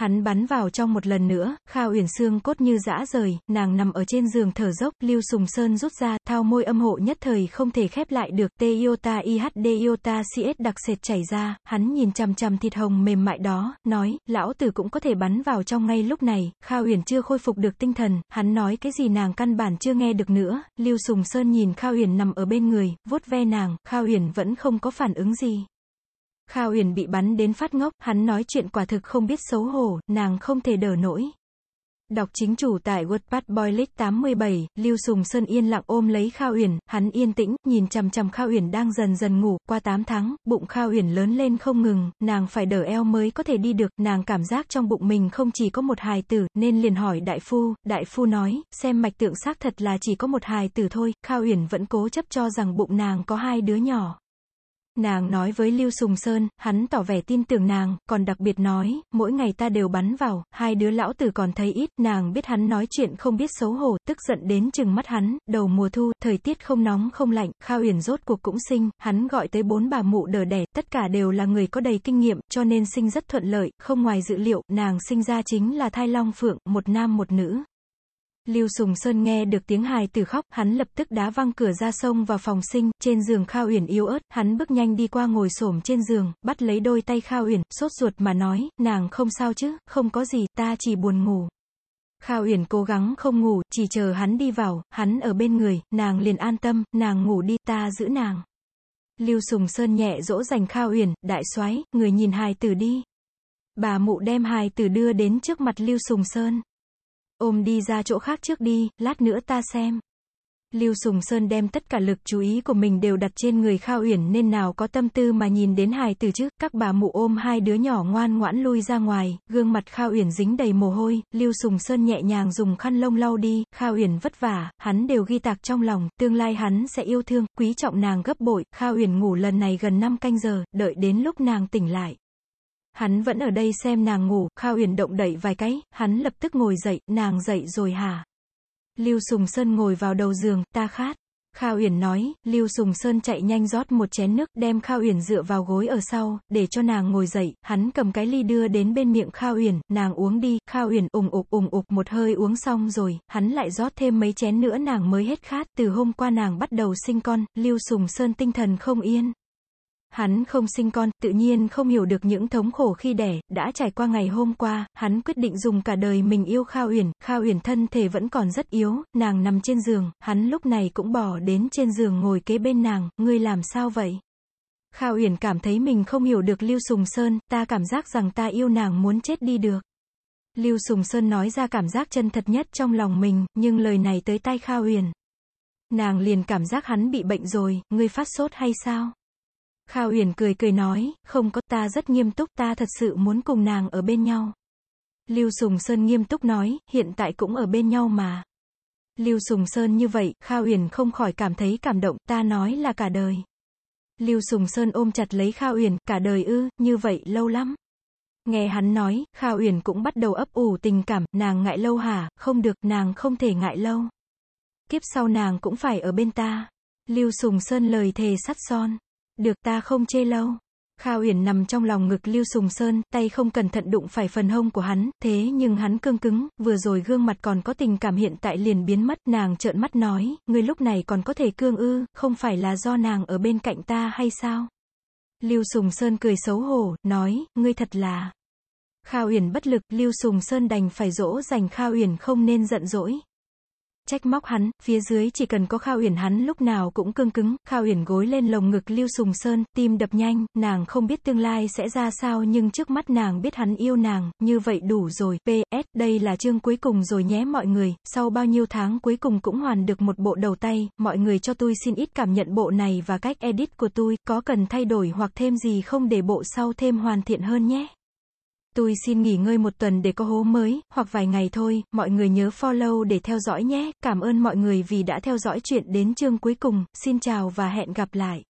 hắn bắn vào trong một lần nữa, Kha Uyển xương cốt như dã rời, nàng nằm ở trên giường thở dốc, Lưu Sùng Sơn rút ra, thao môi âm hộ nhất thời không thể khép lại được, tê iota ihd iota cs đặc sệt chảy ra, hắn nhìn chằm chằm thịt hồng mềm mại đó, nói, lão tử cũng có thể bắn vào trong ngay lúc này, Kha Uyển chưa khôi phục được tinh thần, hắn nói cái gì nàng căn bản chưa nghe được nữa, Lưu Sùng Sơn nhìn Kha Uyển nằm ở bên người, vuốt ve nàng, Kha Uyển vẫn không có phản ứng gì. Kha Uyển bị bắn đến phát ngốc, hắn nói chuyện quả thực không biết xấu hổ, nàng không thể đỡ nổi. Đọc chính chủ tại Wordpad Boy 87, Lưu Sùng Sơn yên lặng ôm lấy Kha Uyển, hắn yên tĩnh, nhìn chằm chằm Kha Uyển đang dần dần ngủ, qua 8 tháng, bụng Kha Uyển lớn lên không ngừng, nàng phải đỡ eo mới có thể đi được, nàng cảm giác trong bụng mình không chỉ có một hài tử, nên liền hỏi đại phu, đại phu nói, xem mạch tượng xác thật là chỉ có một hài tử thôi, Kha Uyển vẫn cố chấp cho rằng bụng nàng có hai đứa nhỏ. Nàng nói với Lưu Sùng Sơn, hắn tỏ vẻ tin tưởng nàng, còn đặc biệt nói, mỗi ngày ta đều bắn vào, hai đứa lão tử còn thấy ít, nàng biết hắn nói chuyện không biết xấu hổ, tức giận đến chừng mắt hắn, đầu mùa thu, thời tiết không nóng không lạnh, Kha Uyển rốt cuộc cũng sinh, hắn gọi tới bốn bà mụ đỡ đẻ, tất cả đều là người có đầy kinh nghiệm, cho nên sinh rất thuận lợi, không ngoài dự liệu, nàng sinh ra chính là thai long phượng, một nam một nữ. Lưu Sùng Sơn nghe được tiếng hài tử khóc, hắn lập tức đá văng cửa ra sông vào phòng sinh, trên giường Kha Uyển yếu ớt, hắn bước nhanh đi qua ngồi xổm trên giường, bắt lấy đôi tay Kha Uyển, sốt ruột mà nói, nàng không sao chứ, không có gì, ta chỉ buồn ngủ. Kha Uyển cố gắng không ngủ, chỉ chờ hắn đi vào, hắn ở bên người, nàng liền an tâm, nàng ngủ đi, ta giữ nàng. Lưu Sùng Sơn nhẹ dỗ dành Kha Uyển, đại soái, người nhìn hài tử đi. Bà mụ đem hài tử đưa đến trước mặt Lưu Sùng Sơn. Ôm đi ra chỗ khác trước đi, lát nữa ta xem. Lưu Sùng Sơn đem tất cả lực chú ý của mình đều đặt trên người Kha Uyển nên nào có tâm tư mà nhìn đến hài tử chứ, các bà mụ ôm hai đứa nhỏ ngoan ngoãn lui ra ngoài, gương mặt Kha Uyển dính đầy mồ hôi, Lưu Sùng Sơn nhẹ nhàng dùng khăn lông lau đi, Kha Uyển vất vả, hắn đều ghi tạc trong lòng, tương lai hắn sẽ yêu thương, quý trọng nàng gấp bội, Kha Uyển ngủ lần này gần 5 canh giờ, đợi đến lúc nàng tỉnh lại. Hắn vẫn ở đây xem nàng ngủ, Kha Uyển động đẩy vài cái, hắn lập tức ngồi dậy, nàng dậy rồi hả? Lưu Sùng Sơn ngồi vào đầu giường, ta khát. Kha Uyển nói, Lưu Sùng Sơn chạy nhanh rót một chén nước, đem Kha Uyển dựa vào gối ở sau, để cho nàng ngồi dậy, hắn cầm cái ly đưa đến bên miệng Kha Uyển, nàng uống đi, Kha Uyển ủng ục ủng ục một hơi uống xong rồi, hắn lại rót thêm mấy chén nữa nàng mới hết khát, từ hôm qua nàng bắt đầu sinh con, Lưu Sùng Sơn tinh thần không yên. Hắn không sinh con, tự nhiên không hiểu được những thống khổ khi đẻ, đã trải qua ngày hôm qua, hắn quyết định dùng cả đời mình yêu Kha Uyển, Kha Uyển thân thể vẫn còn rất yếu, nàng nằm trên giường, hắn lúc này cũng bỏ đến trên giường ngồi kế bên nàng, ngươi làm sao vậy? Kha Uyển cảm thấy mình không hiểu được Lưu Sùng Sơn, ta cảm giác rằng ta yêu nàng muốn chết đi được. Lưu Sùng Sơn nói ra cảm giác chân thật nhất trong lòng mình, nhưng lời này tới tai Kha Uyển. Nàng liền cảm giác hắn bị bệnh rồi, ngươi phát sốt hay sao? Kha Uyển cười cười nói, không có, ta rất nghiêm túc, ta thật sự muốn cùng nàng ở bên nhau. Lưu Sùng Sơn nghiêm túc nói, hiện tại cũng ở bên nhau mà. Lưu Sùng Sơn như vậy, Kha Uyển không khỏi cảm thấy cảm động, ta nói là cả đời. Lưu Sùng Sơn ôm chặt lấy Kha Uyển, cả đời ư, như vậy lâu lắm. Nghe hắn nói, Kha Uyển cũng bắt đầu ấp ủ tình cảm, nàng ngại lâu hả, không được, nàng không thể ngại lâu. Kiếp sau nàng cũng phải ở bên ta. Lưu Sùng Sơn lời thề sắt son. Được ta không chê lâu. Kha Uyển nằm trong lòng ngực Lưu Sùng Sơn, tay không cẩn thận đụng phải phần hông của hắn, thế nhưng hắn cương cứng, vừa rồi gương mặt còn có tình cảm hiện tại liền biến mất, nàng trợn mắt nói, ngươi lúc này còn có thể cương ư, không phải là do nàng ở bên cạnh ta hay sao? Lưu Sùng Sơn cười xấu hổ, nói, ngươi thật là. Kha Uyển bất lực, Lưu Sùng Sơn đành phải dỗ dành Kha Uyển không nên giận dỗi trách móc hắn, phía dưới chỉ cần có Kha Uyển hắn lúc nào cũng cương cứng, Kha Uyển gối lên lồng ngực Lưu Sùng Sơn, tim đập nhanh, nàng không biết tương lai sẽ ra sao nhưng trước mắt nàng biết hắn yêu nàng, như vậy đủ rồi, PS, đây là chương cuối cùng rồi nhé mọi người, sau bao nhiêu tháng cuối cùng cũng hoàn được một bộ đầu tay, mọi người cho tôi xin ít cảm nhận bộ này và cách edit của tôi, có cần thay đổi hoặc thêm gì không để bộ sau thêm hoàn thiện hơn nhé. Tôi xin nghỉ ngơi một tuần để có hố mới, hoặc vài ngày thôi, mọi người nhớ follow để theo dõi nhé. Cảm ơn mọi người vì đã theo dõi chuyện đến chương cuối cùng. Xin chào và hẹn gặp lại.